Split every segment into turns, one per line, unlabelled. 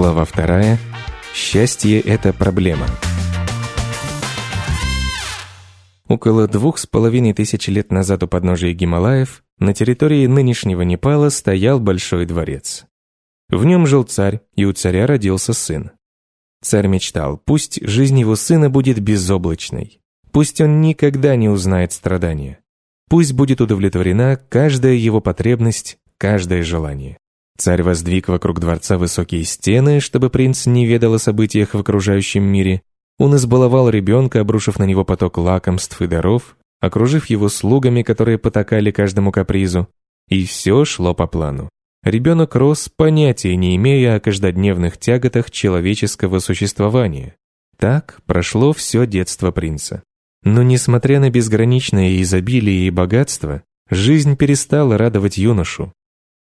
Глава вторая. Счастье – это проблема. Около двух с половиной тысяч лет назад у подножия Гималаев на территории нынешнего Непала стоял большой дворец. В нем жил царь, и у царя родился сын. Царь мечтал, пусть жизнь его сына будет безоблачной, пусть он никогда не узнает страдания, пусть будет удовлетворена каждая его потребность, каждое желание. Царь воздвиг вокруг дворца высокие стены, чтобы принц не ведал о событиях в окружающем мире, он избаловал ребенка, обрушив на него поток лакомств и даров, окружив его слугами, которые потакали каждому капризу. И все шло по плану. Ребенок рос, понятия не имея о каждодневных тяготах человеческого существования. Так прошло все детство принца. Но несмотря на безграничное изобилие и богатство, жизнь перестала радовать юношу.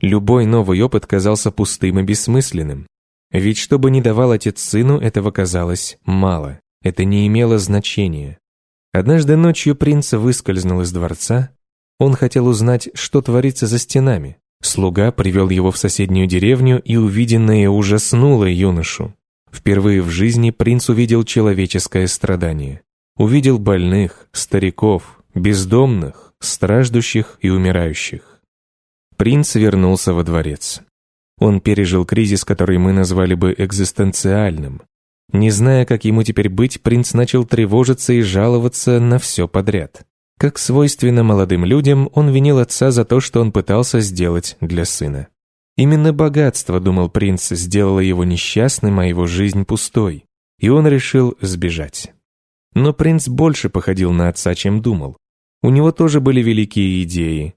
Любой новый опыт казался пустым и бессмысленным. Ведь что бы ни давал отец сыну, этого казалось мало. Это не имело значения. Однажды ночью принц выскользнул из дворца. Он хотел узнать, что творится за стенами. Слуга привел его в соседнюю деревню, и увиденное ужаснуло юношу. Впервые в жизни принц увидел человеческое страдание. Увидел больных, стариков, бездомных, страждущих и умирающих. Принц вернулся во дворец. Он пережил кризис, который мы назвали бы экзистенциальным, не зная, как ему теперь быть, принц начал тревожиться и жаловаться на все подряд. Как свойственно молодым людям, он винил отца за то, что он пытался сделать для сына. Именно богатство, думал принц, сделало его несчастным, а его жизнь пустой. И он решил сбежать. Но принц больше походил на отца, чем думал. У него тоже были великие идеи.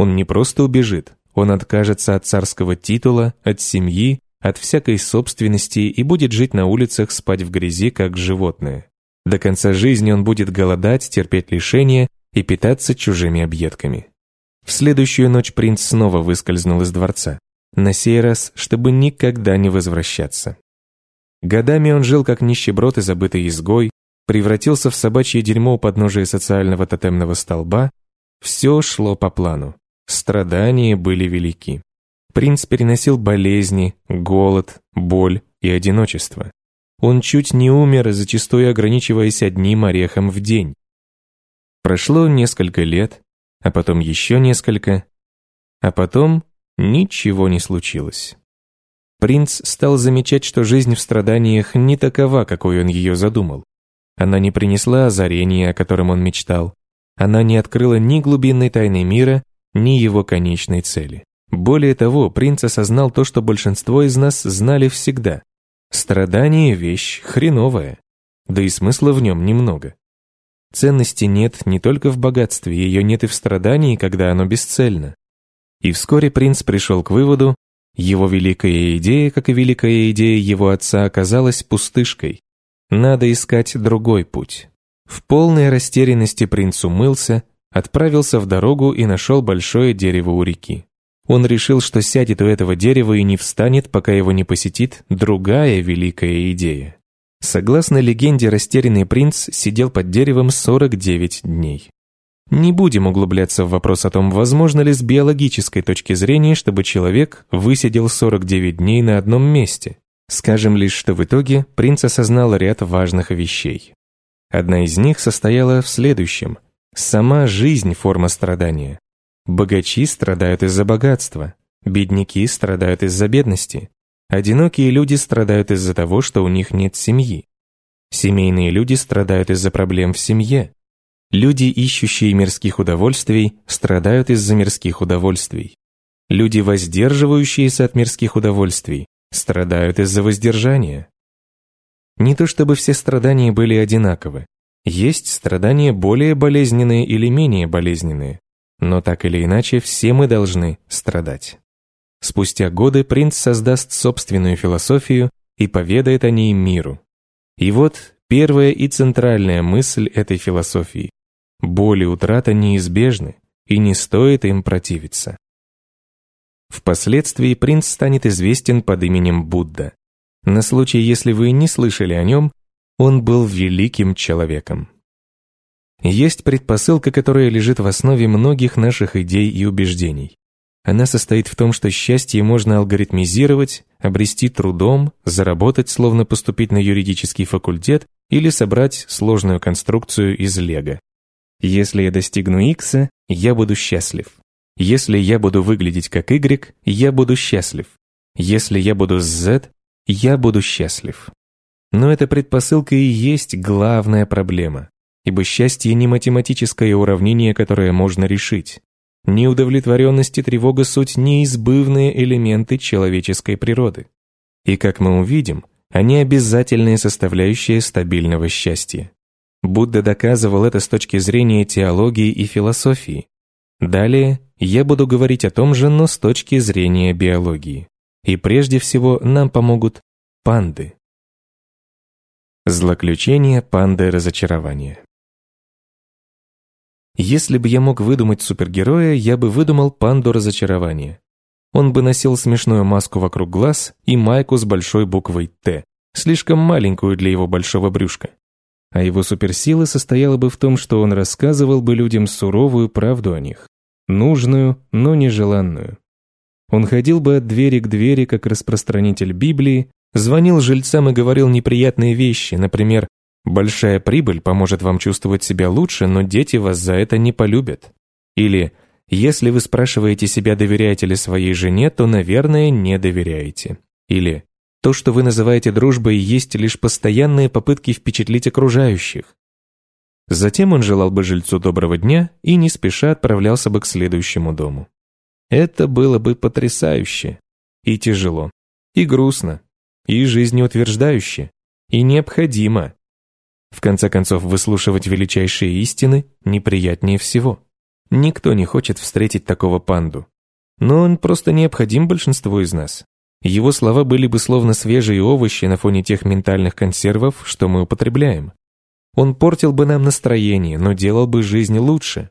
Он не просто убежит, он откажется от царского титула, от семьи, от всякой собственности и будет жить на улицах, спать в грязи, как животное. До конца жизни он будет голодать, терпеть лишения и питаться чужими объедками. В следующую ночь принц снова выскользнул из дворца, на сей раз, чтобы никогда не возвращаться. Годами он жил как нищеброд и забытый изгой, превратился в собачье дерьмо у подножия социального тотемного столба, все шло по плану. Страдания были велики. Принц переносил болезни, голод, боль и одиночество. Он чуть не умер, зачастую ограничиваясь одним орехом в день. Прошло несколько лет, а потом еще несколько, а потом ничего не случилось. Принц стал замечать, что жизнь в страданиях не такова, какой он ее задумал. Она не принесла озарения, о котором он мечтал. Она не открыла ни глубинной тайны мира, ни его конечной цели. Более того, принц осознал то, что большинство из нас знали всегда. Страдание – вещь хреновая, да и смысла в нем немного. Ценности нет не только в богатстве, ее нет и в страдании, когда оно бесцельно. И вскоре принц пришел к выводу, его великая идея, как и великая идея его отца, оказалась пустышкой. Надо искать другой путь. В полной растерянности принц умылся, отправился в дорогу и нашел большое дерево у реки. Он решил, что сядет у этого дерева и не встанет, пока его не посетит другая великая идея. Согласно легенде, растерянный принц сидел под деревом 49 дней. Не будем углубляться в вопрос о том, возможно ли с биологической точки зрения, чтобы человек высидел 49 дней на одном месте. Скажем лишь, что в итоге принц осознал ряд важных вещей. Одна из них состояла в следующем. Сама жизнь – форма страдания. Богачи страдают из-за богатства, бедняки страдают из-за бедности, одинокие люди страдают из-за того, что у них нет семьи. Семейные люди страдают из-за проблем в семье. Люди, ищущие мирских удовольствий, страдают из-за мирских удовольствий. Люди, воздерживающиеся от мирских удовольствий, страдают из-за воздержания. Не то чтобы все страдания были одинаковы. Есть страдания более болезненные или менее болезненные. Но так или иначе, все мы должны страдать. Спустя годы принц создаст собственную философию и поведает о ней миру. И вот первая и центральная мысль этой философии. Боль и утрата неизбежны, и не стоит им противиться. Впоследствии принц станет известен под именем Будда. На случай, если вы не слышали о нем, он был великим человеком. Есть предпосылка, которая лежит в основе многих наших идей и убеждений. Она состоит в том, что счастье можно алгоритмизировать, обрести трудом, заработать, словно поступить на юридический факультет или собрать сложную конструкцию из лего. Если я достигну X, я буду счастлив. Если я буду выглядеть как Y, я буду счастлив. Если я буду Z, я буду счастлив. Но эта предпосылка и есть главная проблема, ибо счастье не математическое уравнение, которое можно решить. Неудовлетворенность и тревога – суть неизбывные элементы человеческой природы. И, как мы увидим, они обязательные составляющие стабильного счастья. Будда доказывал это с точки зрения теологии и философии. Далее я буду говорить о том же, но с точки зрения биологии. И прежде всего нам помогут панды. Злоключение панды разочарования. Если бы я мог выдумать супергероя, я бы выдумал панду разочарования. Он бы носил смешную маску вокруг глаз и майку с большой буквой «Т», слишком маленькую для его большого брюшка. А его суперсила состояла бы в том, что он рассказывал бы людям суровую правду о них. Нужную, но нежеланную. Он ходил бы от двери к двери, как распространитель Библии, звонил жильцам и говорил неприятные вещи, например, Большая прибыль поможет вам чувствовать себя лучше, но дети вас за это не полюбят. Или если вы спрашиваете себя, доверяете ли своей жене, то, наверное, не доверяете. Или то, что вы называете дружбой, есть лишь постоянные попытки впечатлить окружающих. Затем он желал бы жильцу доброго дня и не спеша отправлялся бы к следующему дому. Это было бы потрясающе. И тяжело. И грустно. И жизнеутверждающе. И необходимо. В конце концов, выслушивать величайшие истины неприятнее всего. Никто не хочет встретить такого панду. Но он просто необходим большинству из нас. Его слова были бы словно свежие овощи на фоне тех ментальных консервов, что мы употребляем. Он портил бы нам настроение, но делал бы жизнь лучше.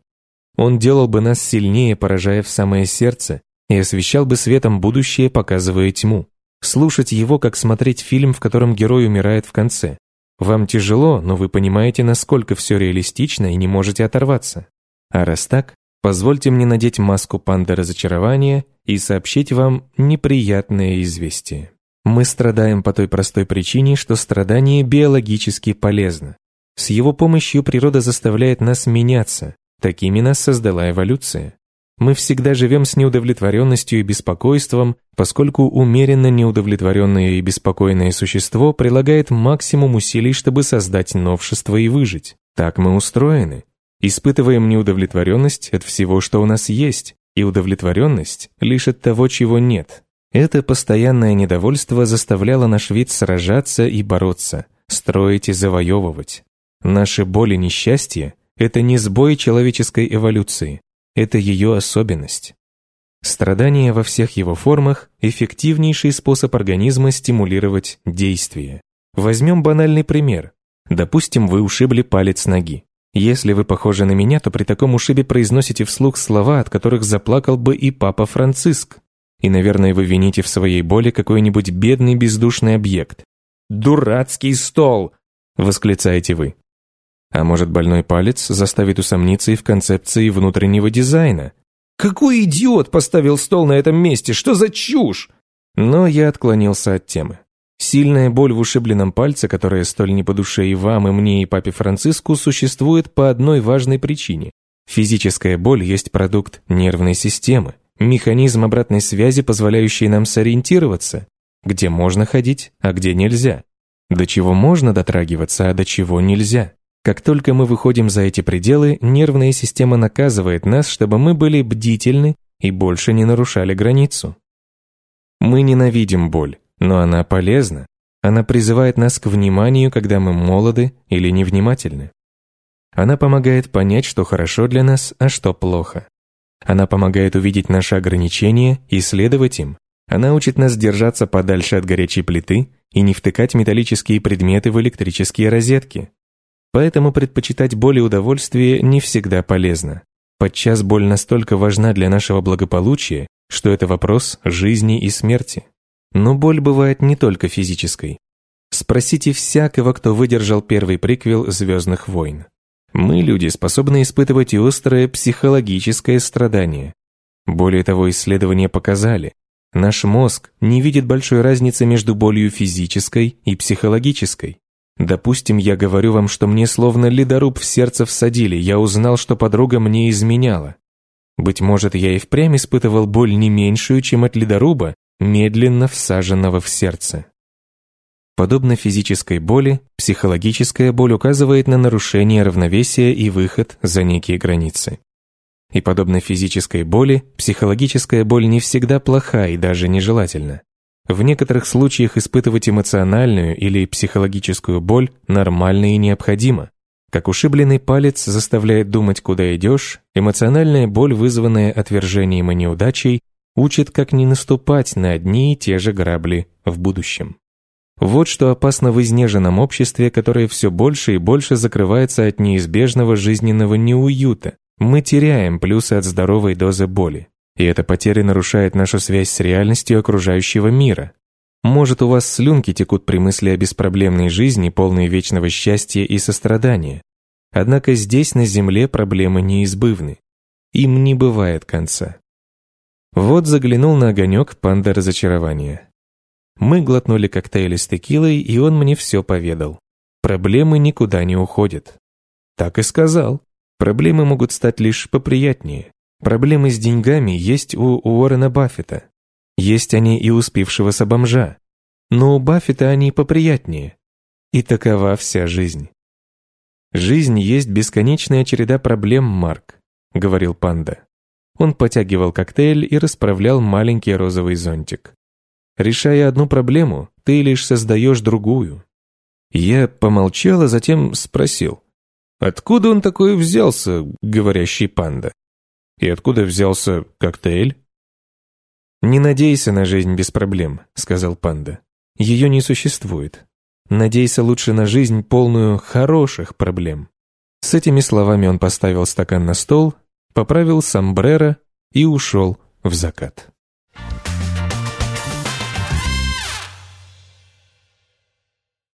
Он делал бы нас сильнее, поражая в самое сердце, и освещал бы светом будущее, показывая тьму. Слушать его, как смотреть фильм, в котором герой умирает в конце. Вам тяжело, но вы понимаете, насколько все реалистично и не можете оторваться. А раз так, позвольте мне надеть маску панды разочарования и сообщить вам неприятное известие. Мы страдаем по той простой причине, что страдание биологически полезно. С его помощью природа заставляет нас меняться. Такими нас создала эволюция. Мы всегда живем с неудовлетворенностью и беспокойством, поскольку умеренно неудовлетворенное и беспокойное существо прилагает максимум усилий, чтобы создать новшество и выжить. Так мы устроены. Испытываем неудовлетворенность от всего, что у нас есть, и удовлетворенность лишь от того, чего нет. Это постоянное недовольство заставляло наш вид сражаться и бороться, строить и завоевывать. Наши боли несчастья – это не сбой человеческой эволюции, это ее особенность. Страдание во всех его формах – эффективнейший способ организма стимулировать действие. Возьмем банальный пример. Допустим, вы ушибли палец ноги. Если вы похожи на меня, то при таком ушибе произносите вслух слова, от которых заплакал бы и папа Франциск. И, наверное, вы вините в своей боли какой-нибудь бедный бездушный объект. «Дурацкий стол!» – восклицаете вы. А может, больной палец заставит усомниться и в концепции внутреннего дизайна? Какой идиот поставил стол на этом месте? Что за чушь? Но я отклонился от темы. Сильная боль в ушибленном пальце, которая столь не по душе и вам, и мне, и папе Франциску, существует по одной важной причине. Физическая боль есть продукт нервной системы, механизм обратной связи, позволяющий нам сориентироваться, где можно ходить, а где нельзя, до чего можно дотрагиваться, а до чего нельзя. Как только мы выходим за эти пределы, нервная система наказывает нас, чтобы мы были бдительны и больше не нарушали границу. Мы ненавидим боль, но она полезна. Она призывает нас к вниманию, когда мы молоды или невнимательны. Она помогает понять, что хорошо для нас, а что плохо. Она помогает увидеть наши ограничения и следовать им. Она учит нас держаться подальше от горячей плиты и не втыкать металлические предметы в электрические розетки. Поэтому предпочитать боль и удовольствие не всегда полезно. Подчас боль настолько важна для нашего благополучия, что это вопрос жизни и смерти. Но боль бывает не только физической. Спросите всякого, кто выдержал первый приквел «Звездных войн». Мы, люди, способны испытывать и острое психологическое страдание. Более того, исследования показали, наш мозг не видит большой разницы между болью физической и психологической. Допустим, я говорю вам, что мне словно ледоруб в сердце всадили, я узнал, что подруга мне изменяла. Быть может, я и впрямь испытывал боль не меньшую, чем от ледоруба, медленно всаженного в сердце. Подобно физической боли, психологическая боль указывает на нарушение равновесия и выход за некие границы. И подобно физической боли, психологическая боль не всегда плоха и даже нежелательна. В некоторых случаях испытывать эмоциональную или психологическую боль нормально и необходимо. Как ушибленный палец заставляет думать, куда идешь, эмоциональная боль, вызванная отвержением и неудачей, учит, как не наступать на одни и те же грабли в будущем. Вот что опасно в изнеженном обществе, которое все больше и больше закрывается от неизбежного жизненного неуюта. Мы теряем плюсы от здоровой дозы боли. И эта потеря нарушает нашу связь с реальностью окружающего мира. Может, у вас слюнки текут при мысли о беспроблемной жизни, полной вечного счастья и сострадания. Однако здесь, на Земле, проблемы неизбывны. Им не бывает конца. Вот заглянул на огонек панда разочарования. Мы глотнули коктейли с текилой, и он мне все поведал. Проблемы никуда не уходят. Так и сказал. Проблемы могут стать лишь поприятнее. Проблемы с деньгами есть у Уоррена Баффета. Есть они и у спившегося бомжа. Но у Баффета они поприятнее. И такова вся жизнь. «Жизнь есть бесконечная череда проблем, Марк», — говорил панда. Он потягивал коктейль и расправлял маленький розовый зонтик. «Решая одну проблему, ты лишь создаешь другую». Я помолчал, а затем спросил. «Откуда он такой взялся, говорящий панда?» И откуда взялся коктейль? «Не надейся на жизнь без проблем», — сказал панда. «Ее не существует. Надейся лучше на жизнь, полную хороших проблем». С этими словами он поставил стакан на стол, поправил сомбреро и ушел в закат.